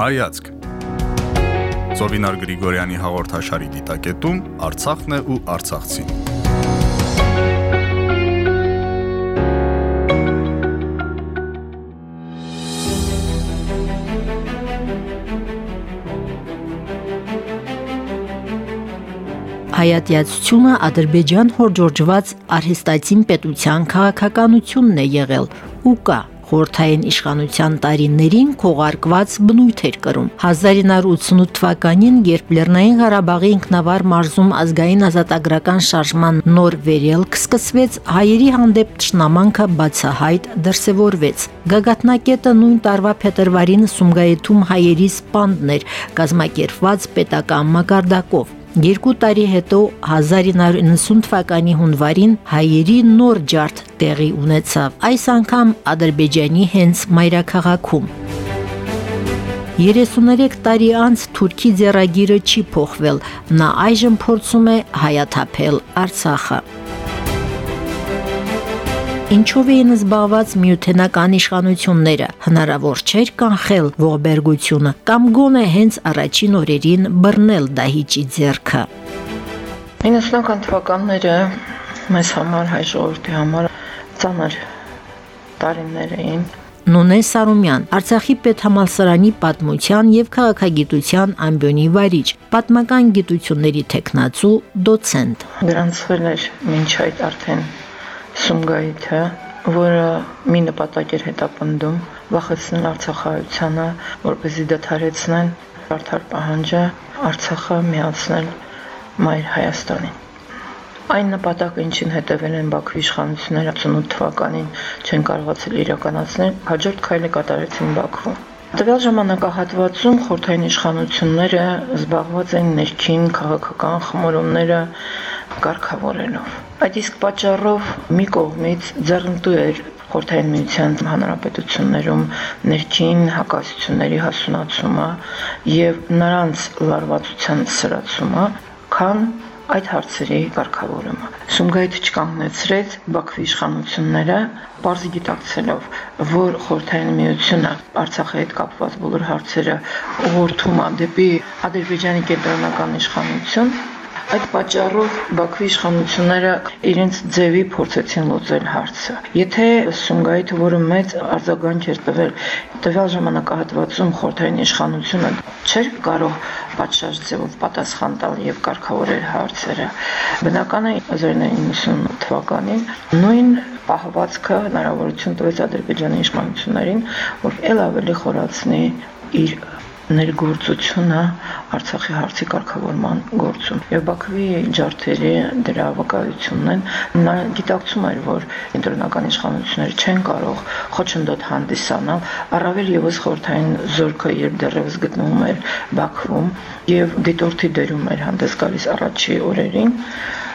Հայացք Զովինար Գրիգորյանի հաղորդաշարի դիտակետում Արցախն է ու Արցախցին հայատյացությունը Ադրբեջան հորժորժված արհեստացին պետության քաղաքականությունն է եղել ու կա խորթային իշխանության տարիներին քողարկված բնույթ էր կրում 1988 թվականին երբ Լեռնային Ղարաբաղի ինքնավար մարզում ազգային ազատագրական շարժման նոր վերելք սկսվեց հայերի հանդեպ ճշնամանքը բացահայտ դրսևորվեց գագաթնակետը նույն տարվա փետրվարին Սումգայիթում հայերի սպանդն էր կազմակերպված պետական մակարդակով Երկու տարի հետո 1990 թվականի հունվարին հայերի նոր ջարդ տեղի ունեցավ, այս անգամ Ադրբեջանի հենց մայրաքաղաքում։ 33 տարի անց Թուրքի ձեռագիրը չի փոխվել, նա այժմ փորձում է հայաթափել Արցախը ինչով էին զբաղված միութենական իշխանությունները, հնարավոր չէր կանխել ողբերգությունը կամ գոնե հենց առաջին օրերին բռնել դահիճի ձեռքը։ 90-ական թվականները մեզ համար հայ ժողովրդի համար ծանր տարիներ էին Նունե Սարումյան, Արցախի պետհամալսարանի պատմության եւ քաղաքագիտության ամբիոնի վարիչ, պատմական գիտությունների տեխնացու, դոցենտ։ Գրանցվել էր ոչ այդ արդեն Սումգայիթը, որը մի նպատակ էր հետապնդում վախեցնել Արցախայությանը, որպեսզի դադարեցնեն արդար պահանջը Արցախը միացնել Մայր Հայաստանին։ Այն նպատակը, ինչին հետևել են Բաքվի իշխանությունները 88 թվականին, չեն կարողացել իրականացնել, հաջորդ քայլը կատարեցին Բաքվում։ Տվյալ ժամանակահատվածում խորթային իշխանությունները զբաղված են ներքին քաղաքական խմորումները կարգավորելով։ Այդ իսկ պատճառով մի կողմից ձեռնտու էր Խորհրդային Միության հանրապետություններում ներքին հակասությունների հասունացումը եւ նրանց լարվածության սրացումը, քան այդ հարցերի կարգավորումը։ Սումգայիթը չկանգնեցրեց Բաքվի իշխանությունները, բարձի գիտակցելով, որ Խորհրդային Միությունը Արցախի հետ կապված բոլոր հարցերը ուղղորդում է դեպի Ադրբեջանի կենտրոնական իշխանություն, Այդ պատճառով Բաքվի իշխանությունները իրենց ձևի փորձեցին լուծել հարցը։ Եթե Սումգայիթը, որը մեծ արձագանք էր տվել տվյալ ժամանակահատվածում խորհրդային իշխանությունը չէր կարող պատշաճ ձևով պատասխան տալ եւ կարգավորել հարցերը, բնական է 1990 թվականին նույն պահվածքը հնարավորություն տվեց Ադրբեջանի իշխանություններին, որ ել ավելի խորացնի իր ներգործությունը Արցախի հարցի կարգավորման գործում։ Եվ Բաքվի ջարդերի դրա վկայությունն են, նա գիտակցում էր, որ կենտրոնական իշխանությունները չեն կարող խոչընդոտ հանդիսանալ, առավել եւս խորթային զորքը երբ դեռևս գտնվում էր Բաքվում եւ դիտորդի դերում էր հանդես գալիս առաջի օրերին,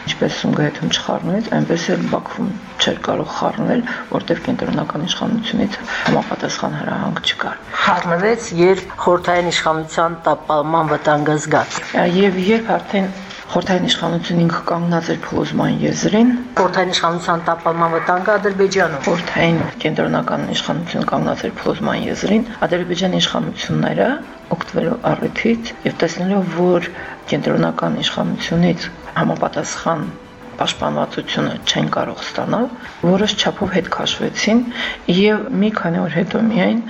ինչպես Սումգայիթում չխառնվեց, այնպես էլ Բաքվում չէր կարող խառնել, որտեղ կենտրոնական իշխանությունից համապատասխան հրահանգ չկար։ Խառնվեց, երբ խորթային իշխանության տապալման վտանգը զգաց։ Եվ երբ արդեն Խորհրդային իշխանությունը ինքը կանգնած էր փլուզման եզրին։ Խորհրդային իշխանության տապալման վտանգը Ադրբեջանում։ Խորհրդային կենտրոնական իշխանությունը կանգնած էր փլուզման եզրին։ Ադրբեջանի իշխանությունները օգտվելով առիթից եւ տեսնելով, որ կենտրոնական իշխանությունից համապատասխան պաշտպանվածությունը չեն կարող ստանալ, որոշ չափով հետ քաշվեցին եւ մի քանի օր հետո միայն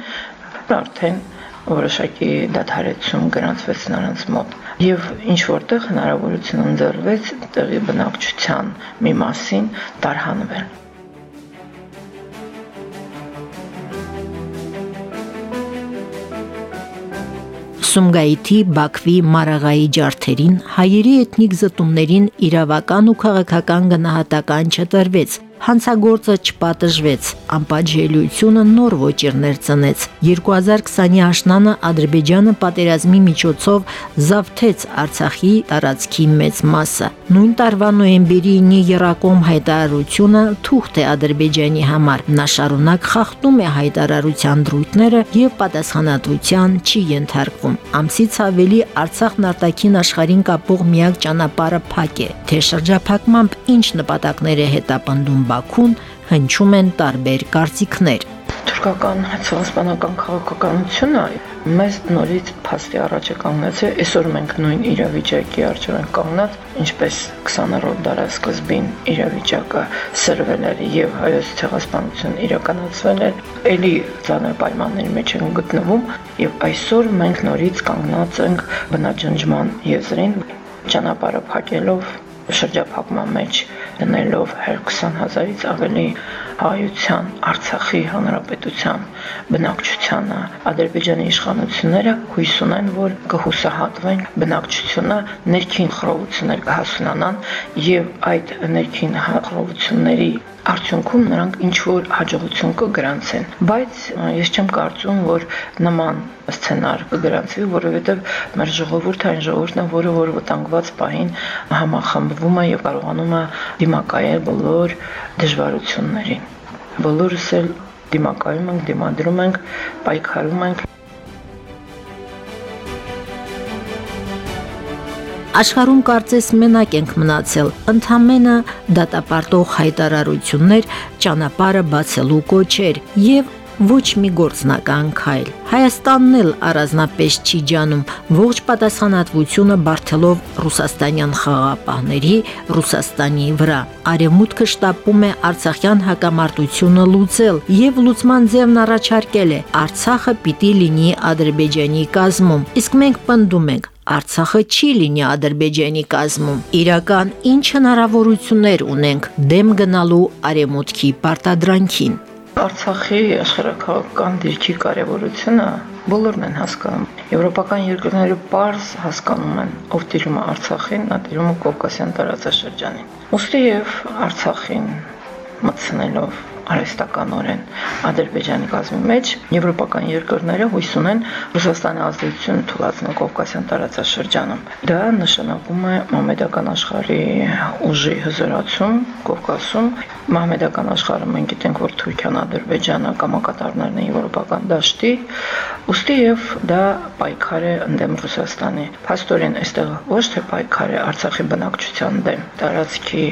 արդեն որոշակի դադարեցում գրանցվեց նրանց մոտ եւ ինչ որտեղ հնարավորություն ընձեռվեց տեղի բնակչության մի մասին տարհանվել Սումգայիթի, Բաքվի, Մարաղայի ջարդերին հայերի էթնիկ զտումներին իրավական ու քաղաքական գնահատական չտրվեց, Հանցագործը չպատժվեց, անպատժելիությունը նոր ոչիրներ ծնեց։ 2020-ի աշնանը Ադրբեջանը պատերազմի միջոցով զավթեց Արցախի տարածքի մեծ մասը։ Նույն տարվա նոյեմբերի 9-ի Երակոմ հայտարարությունը թուղթ է Ադրբեջանի համար։ Նա շարունակ խախտում է հայտարարության դրույթները եւ պատասխանատվության չի ենթարկվում։ Ամսից ավելի Արցախն արտաքին աշխարհին կապող միակ ճանապարհը փակ է։ Թե շրջափակմամբ ինչ նպատակներ է հետապնդում Բաքուն հնչում են տարբեր կարծիքներ։ Թուրքական ցեղասպանական քաղաքականությունը մեզ նորից փաստի առաջ է կանգնեցել այսօր մենք նույն իրավիճակի առջև ենք կանգնած ինչպես 20-րդ դարաշրջին իրավիճակը սրվել էր եւ հայոց ցեղասպանությունը իրականացվել էր ելի ցաներ պայմանների մեջ են գտնվում եւ այսօր մենք նորից կանգնած ենք բնաջնջման եզրին ճանապարհը փակելով շրջափակման մեջ դնելով 20000-ից ավելի հայության Արցախի հանրապետության բնակչությանը Ադրբեջանի իշխանությունները հույս ունեն, որ կհուսահատվեն բնակչությունը ներքին խռովություններ կհասունանան եւ այդ ներքին խռովությունների արդյունքում նրանք ինչ որ հաջողություն կգրանցեն բայց ես չեմ կարծում որ նման սցենար կգրանցվի որովհետև մեր ժողովուրդը այն ժողովուրդն է որը որ վտանգված պահին համախմբվում է եւ կարողանում է դիմակայել բոլոր դժվարություններին բոլորս էլ դիմակայում ենք դիմադրում ենք պայքարում ենք Աշխարհում կարծես մենակ ենք մնացել։ Ընթամենը դատապարտող հայտարարություններ, ճանապարհը բացելու կոչեր եւ ոչ մի գործնական քայլ։ Հայաստանն էլ առանձնապես չի ջանում ողջ պատասխանատվությունը բարթելով ռուսաստանյան խաղապահների Ռուսաստանի վրա։ Արևմուտքը շտապում է Արցախյան հակամարտությունը լուծել եւ լուծման ձևն առաջարկել է. Արցախը պիտի լինի Ադրբեջանի կազմում։ Իսկ մենք պնդում ենք Արցախը չի լինի Ադրբեջանի կազմում։ Իրական ինչ հնարավորություններ ունենք դեմ գնալու արեմուտքի պարտադրանքին։ Արցախի աշխարհակական դիրքի կարևորությունը բոլորն են հասկանում։ Եվրոպական երկրները པարզ հասկանում են, ով տիրում է Արցախին, նա տիրում է Կովկասյան տարածաշրջանին։ Ոստի եւ Արցախին մտցնելով արհեստականորեն Ադրբեջանի կազմի մեջ եվրոպական երկրները հույս ունեն Ռուսաստանի ազդեցությունը թույլատնել Կովկասյան տարածաշրջանում։ Դա նշանակում է մամեդական աշխարհի ուժի հզորացում Կովկասում։ Մամեդական աշխարհը մենք գիտենք, որ Թուրքիան, Ադրբեջանը կամակատարներն են եվրոպական դաշտի, ուստի եւ դա պայքար է ընդդեմ Ռուսաստանի։ Փաստորեն այստեղ ոչ թե պայքար է Արցախի բնակչության դեմ, տարածքի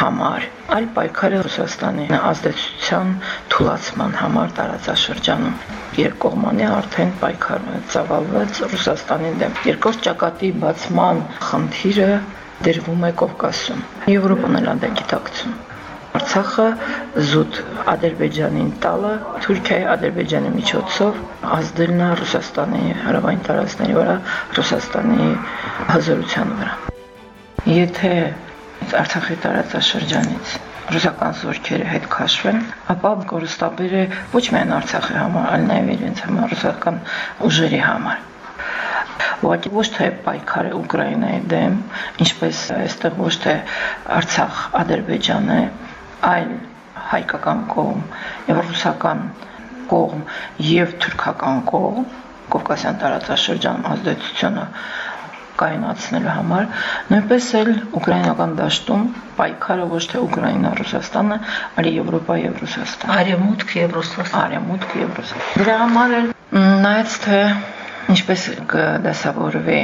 համար, այլ պայքարը Ռուսաստանի ազդեցության թուլացման համար տարածաշրջանում երկկողմանի արդեն պայքարը ծավալվեց Ռուսաստանի դեմ։ Երկրորդ ճակատի բացման խնդիրը դրվում է Կովկասում։ Եվրոպան էլ դա գիտակցում։ Արցախը զուտ Ադրբեջանին տալը Թուրքիայի Ադրբեջանի միջոցով ազդելն է Ռուսաստանի հարավային տարածքների վրա, Ռուսաստանի հզորության վրա։ Եթե Արցախի տարածաշրջանից ռուսական զորքերը հետ քաշվեն, ապա կորստաբերը ոչ միայն Արցախի համար, այլ նաև իրենց համար ռուսական ուժերի համար։ Ուղղակի ոչ թե պայքարը Ուկրաինայի դեմ, ինչպես այստեղ ոչ թե Արցախ Ադրբեջանը, այլ հայկական կողմ եւ ռուսական կողմ եւ թուրքական կողմ Կովկասյան տարածաշրջանում ազդեցությունը կայունացնելու համար, նույնպես էլ ուկրաինական դաշտում պայքարը ոչ թե Ուկրաինա Ռուսաստանը, այլ Եվրոպա եւ Ռուսաստան։ Արևմուտք եւ Ռուսաստան։ Արևմուտք եւ Ռուսաստան։ Դրա համար էլ նայած թե ինչպես կդասավորվի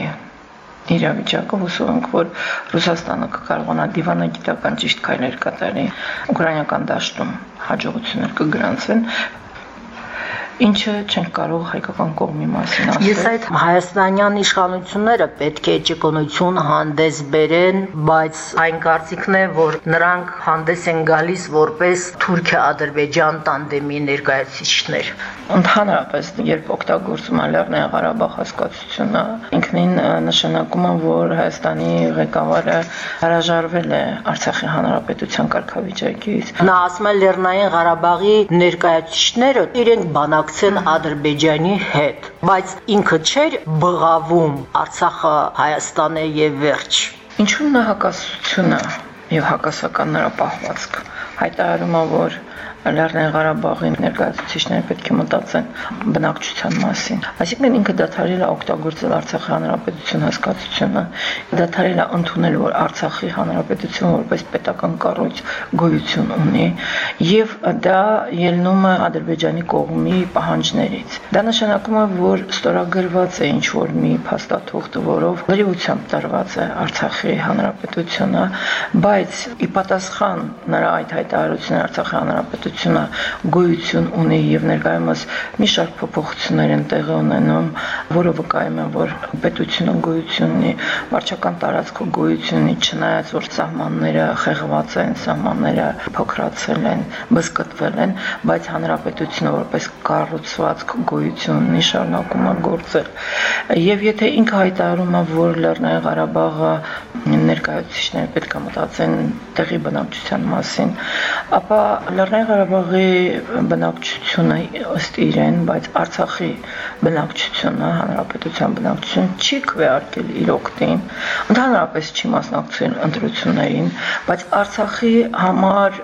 իրավիճակը հուսով ենք, որ Ռուսաստանը կկարողանա դիվանագիտական ճիշտ քայլեր կատարի ուկրաինական դաշտում հաջողություններ կգրանցվեն, ինչը չենք կարող հայկական կողմի մասին ասել։ Ես այդ հայաստանյան իշխանությունները պետք է ճկունություն հանդես բերեն, բայց այն կարծիքն է, որ նրանք հանդես են գալիս որպես Թուրքիա-Ադրբեջան տանդեմի ներկայացուցիչներ։ Ընդհանրապես, երբ օգտագործում է Լեռնային Ղարաբաղ հասկացությունը, ինքնին նշանակում է, որ Հայաստանի ղեկավարը հրաժարվել է Արցախի հանրապետության կարգավիճակից։ Նա ասում է Լեռնային Ղարաբաղի ներկայացուցիչները իրենք բանակ բանակցեն Ադրբեջանի հետ, բայց ինքը չէր բղավում Արցախը Հայաստան է եւ վերջ։ Ինչու նա հակասությունը եւ հակասական նրա պահվածքը հայտարարում է, որ Լեռնային Ղարաբաղի ներկայացուցիչները պետք է մտածեն բնակչության մասին։ Այսինքն ինքը դադարել է օգտագործել Արցախի հանրապետություն հասկացությունը, դադարել է ընդունել, որ Արցախի հանրապետությունը որպես պետական կառույց գոյություն ունի, եւ դա ելնում է Ադրբեջանի կողմի պահանջներից։ Դա նշանակում է, որ ստորագրված է ինչ որ մի փաստաթուղթ, որով լրիվությամբ տրված է Արցախի հանրապետությունը, բայց ի պատասխան նրա այդ հայտարարությունը Արցախի հանրապետության հանրապետությունը գոյություն ունի եւ ներկայումս մի շարք փոփոխություններ են տեղի ունենում, որը վկայում է, որ պետությունը գոյություն ունի, վարչական տարածքը գոյություն ունի, չնայած որ սահմանները խեղված են, սահմանները փոքրացել են, բսկտվել են, բայց հանրապետությունը որպես կառուցվածք գոյություն ունի, շարունակում է գործել։ Եվ եթե ինքը հայտարարում է, որ Լեռնային Ղարաբաղը ներկայացուցիչները պետք է մտածեն տեղի բնակչության մասին, ապա Լեռնային Ղարաբաղի բնակչությունը ըստ իրեն, բայց Արցախի բնակչությունը, հանրապետության բնակչությունը չի քվեարկել իր օկտին, ընդհանրապես չի մասնակցել ընտրություններին, բայց Արցախի համար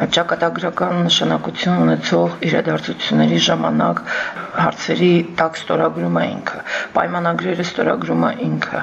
ճակատագրական նշանակություն ունեցող իրադարձությունների ժամանակ հարցերի տակ ստորագրում է ինքը, պայմանագրերը ստորագրում է ինքը,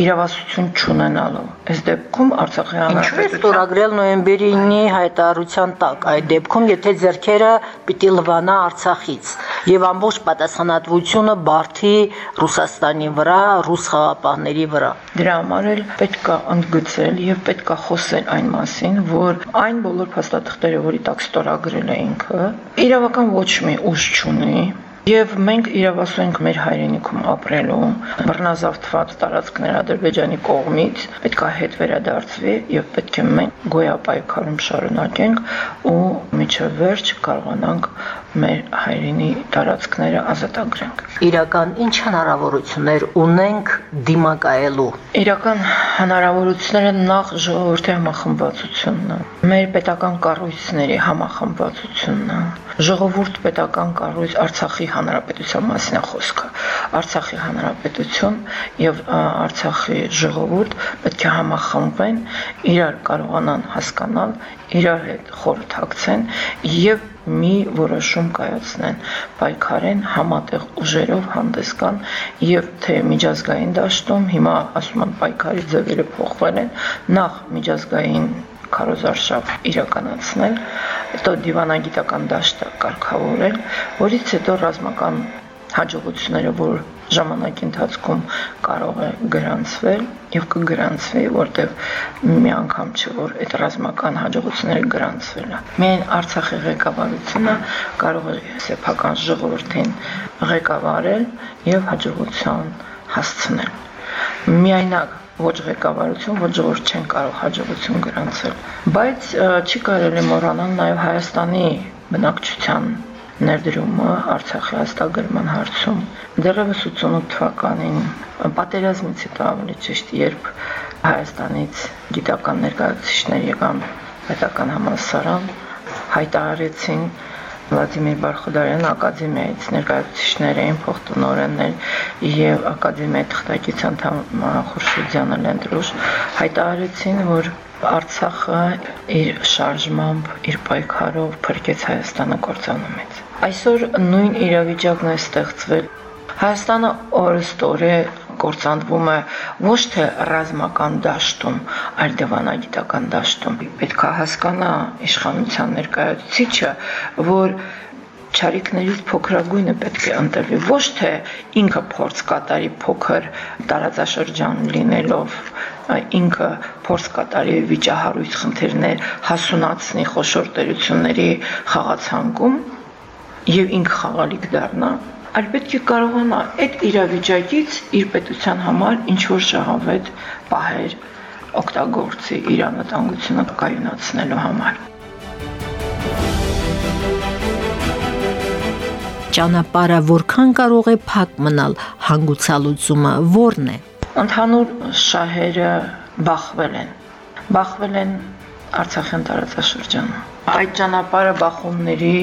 իրավասություն չունենալու։ Այս դեպքում Արցախի հանրապետության ստորագրել նոյեմբերի 9-ի հայտարարության տակ, այդ դեպքում եթե ձերքերը պիտի լվանա Արցախից եւ ամբողջ պատասխանատվությունը բարթի Ռուսաստանի վրա, ռուս խաղապահների վրա։ Դրա համար էլ պետք է ընդգծել եւ պետք է խոսել այն մասին, որ այն բոլոր փաստաթղթերը, որի տակ ստորագրել է ինքը, իրավական ոչ մի ուժ չունի Եվ մենք իրավասու ենք մեր հայրենիքում ապրելու, բռնազավթված տարածքներ Ադրբեջանի կողմից պետք է հետ վերադարձվի եւ պետք է մենք գոյապայքարում շարունակենք ու միջև վերջ կարողանանք մեր հայրենի տարածքները ազատագրենք։ Իրական ինչ հնարավորություններ ունենք դիմակայելու։ Իրական հնարավորությունները նախ ժողովրդի համախմբվածությունն է, մեր պետական կառույցների համախմբվածությունն է, ժողովուրդ պետական կառույց Արցախի հանրապետության մասին է խոսքը։ Արցախի հանրապետություն եւ Արցախի ժողովուրդ պետք է համախմբվեն, իրար կարողանան հասկանալ, իրար հետ խորհրդակցեն եւ մի որոշում կայացնեն, պայքարեն համատեղ ուժերով հանդես գան եւ թե միջազգային դաշտում հիմա ասում են պայքարի ձևերը փոխվել են, նախ միջազգային քարոզարշավ իրականացնել, հետո դիվանագիտական դաշտը կարգավորել, որից հետո ռազմական հաջողությունները, որ ժամանակի ընթացքում կարող է գրանցվել եւ կգրանցվի, որտեվ մի անգամ չէ որ այդ ռազմական հաջողությունները գրանցվել է։ Միայն Արցախի ղեկավարությունը կարող է սեփական ժողովրդին ղեկավարել եւ հաջողության հասցնել։ Միայնակ ոչ ղեկավարություն, ոչ ժողովուրդ չեն կարող հաջողություն գրանցել։ Բայց չի կարելի մոռանալ նաև Հայաստանի բնակչության ներդրումը Արցախի հաստագրման հարցում։ Դեռևս 88 թվականին պատերազմից հետո ավելի ճիշտ, երբ Հայաստանից գիտական ներկայացուցիչներ եկան պետական համալսարան, հայտարարեցին Վլադիմիր Բարխուդարյան ակադեմիայից ներկայացուցիչներ էին փոխտնօրեններ եւ ակադեմիայի թղթակից անդամ Խուրշիդյանը Լենդրուշ հայտարարեցին, որ Արցախը իր շարժմամբ, իր պայքարով փրկեց Հայաստանը կործանումից։ Այսօր նույն իրավիճակն է ստեղծվել. Հայաստանը օրստորե կործանվում է ոչ թե ռազմական դաշտում, այլ դիվանագիտական դաշտում։ Պետք է հասկանա իշխանության ներկայացուցիչը, որ ճարիքներից փոքրագույնը պետք է ընտրվի ոչ թե ինքը փորձ կատարի փոքր տարածաշրջան լինելով ինքը փորձ կատարի վիճահարույց խնդիրներ հասունացնի խոշոր տերությունների խաղացանկում եւ ինքը խաղալիք դառնա այլ պետք է կարողանա այդ իրավիճակից իր պետության համար ինչ որ շահավետ պահեր օգտագործի իր անվտանգությունը կայունացնելու համար։ Ճանապարհը որքան կարող է փակ մնալ, հանգուցալուծումը ո՞րն է։ Ընդհանուր շահերը բախվել են։ Բախվել են Արցախյան տարածաշրջանում։ Այդ ճանապարհը բախումների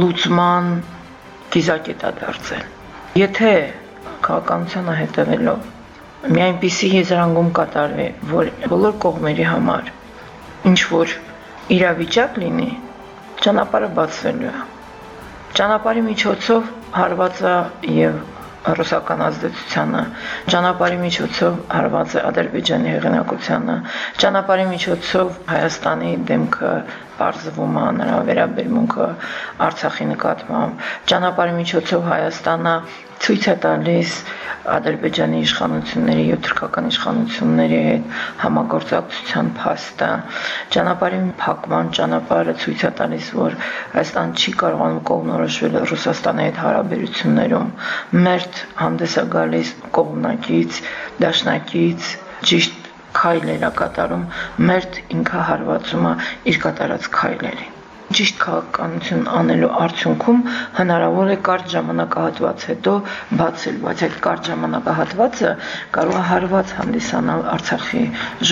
լուծման կիզակետա դարձել։ Եթե քաղաքականությանը հետևելով մի այնպիսի եզրանգում կատարվի, որ բոլոր կողմերի համար ինչ որ իրավիճակ լինի, ճանապարհը բացվելու է։ Ճանապարհի միջոցով հարվածը եւ ռուսական ազդեցությանը, ճանապարհի միջոցով հարված է Ադրբեջանի հեղինակությանը, ճանապարհի միջոցով Հայաստանի դեմքը բարձվում է նրա վերաբերմունքը Արցախի նկատմամբ։ Ճանապարհի միջոցով Հայաստանը ցույց է տալիս Ադրբեջանի իշխանությունների եւ թուրքական իշխանությունների հետ համագործակցության փաստը ճանապարհի փակման ճանապարհը ցույց է տալիս որ Հայաստան չի կարողանում կողմնորոշվել Ռուսաստանի հետ հարաբերություններում մերթ հանդես է գալիս կողմնակից դաշնակից ճիշտ քայլեր է կատարում մերթ ինքը հարվածում է իր կատարած քայլերին ճիշտ քաղաքականություն անելու արդյունքում հնարավոր է կարճ ժամանակահատված հետո բացել, բայց այդ կարճ ժամանակահատվածը կարող է հարված հանդիսանալ Արցախի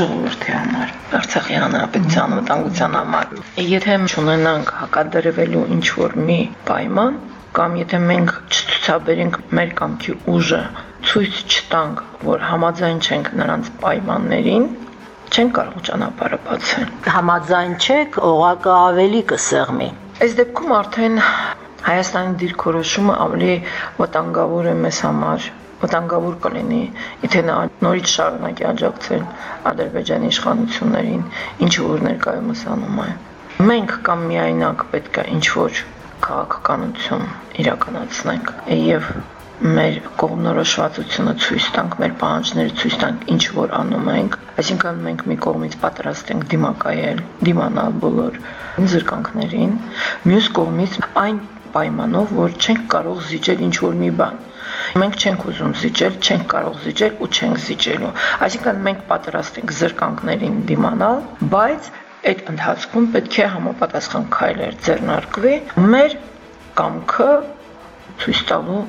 ժողովրդի համար, Արցախի հանրապետության վտանգության համար։ Եթե ունենանք հակադրվելու ինչ որ մի պայման, կամ եթե մենք չցուցաբերենք մեր կամքի ուժը, ցույց չտանք, որ համաձայն չենք նրանց պայմաններին, չեն կարող ճանապարհը բացել։ Համաձայն չեք, օղակը ավելի կսեղմի։ Այս դեպքում արդեն Հայաստանի դիրքորոշումը ավելի վտանգավոր է մեզ համար վտանգավոր կլինի, եթե նա նորից շարունակի աջակցել Ադրբեջանի իշխանություններին, ինչը որ ներկայումս անում է։ Մենք կամ միայնակ պետք է ինչ որ քաղաքականություն իրականացնենք եւ մեր կողմնորոշվածությունը ցույց տանք, մեր պահանջները ցույց տանք, ինչ որ անում ենք, այսինքն մենք մի կողմից պատրաստ ենք դիմակայել, դիմանալ բոլոր զրկանքներին, մյուս կողմից այն պայմանով, որ չենք կարող զիջել ինչ որ մի բան։ Մենք չենք ուզում զիջել, չենք կարող զիջել ու չենք զիջելու։ Այսինքն մենք պատրաստ ենք զրկանքներին դիմանալ, բայց այդ ընթացքում պետք է համապատասխան քայլեր ձեռնարկվի մեր կամքը ցույց տալու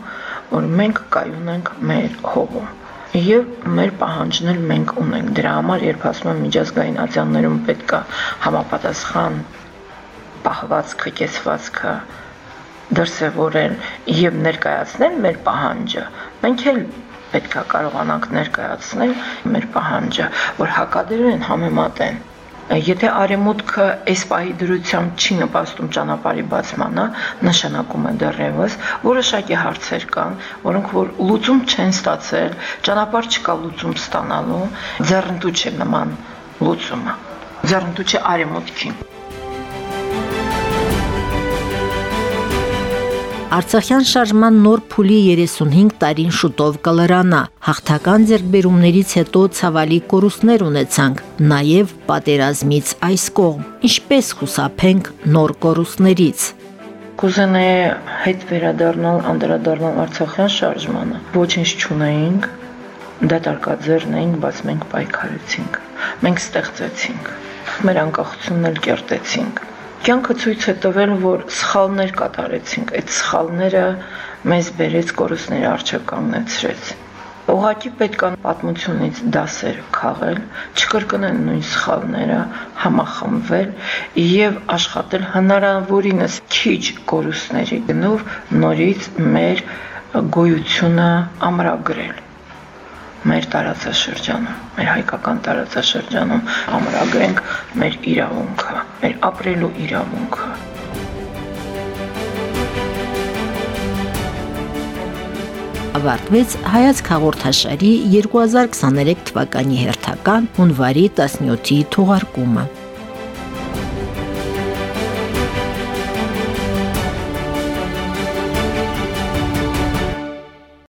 որ մենք կայուն ենք մեր հողում եւ մեր պահանջն էլ մենք ունենք դրա համար երբ ասում եմ միջազգային ատյաններում պետք է համապատասխան պահվածքը կեսվածքը դրսևորել եւ ներկայացնել մեր պահանջը մենք էլ պետք է կարողանանք ներկայացնել մեր պահանջը որ հակադրեն համեմատեն Եթե արեմուտքը այս պահի դրությամբ չի նպաստում ճանապարհի բացմանը, նշանակում է դեռևս որոշակի հարցեր կան, որոնք որ լուծում չեն ստացել, ճանապարհ չկա լուծում ստանալու, ձեռնտու չէ նման լուծումը։ Ձեռնտու չէ արեմուտքին։ Արցախյան շարժման նոր փուլի 35 տարին շուտով կլրանա։ Հաղթական ձեռքբերումներից հետո ցավալի կորուստներ ունեցանք, նաև պատերազմից այս կողմ։ Ինչպես խուսափենք նոր կորուստներից։ Կուզենայի հետ վերադառնալ, անդրադառնալ Արցախյան շարժմանը։ Ոչինչ չունեինք, դատարկաձեռն էինք, բայց մենք պայքարեցինք։ Մենք ստեղծեցինք։ Մեր անկախությունն էլ կերտեցինք Կյանքը ցույց է տվել, որ սխալներ կատարեցինք։ Այդ սխալները մեզ բերեց կորուստների արժեք կանգնեցրեց։ Ուղղակի պետք է պատմությունից դասեր քաղել, չկրկնել նույն սխալները, համախմբվել եւ աշխատել հնարավորինս քիչ կորուստների գնով նորից մեր գոյությունը ամրագրել մեր տարածաշրջանում, մեր հայկական տարածաշրջանում ամրագրենք մեր իրավունքը, մեր ապրելու իրավունքը։ ավարտվեց հայաց հաղորդաշարի 2023 թվականի հերթական հունվարի 17-ի թողարկումը։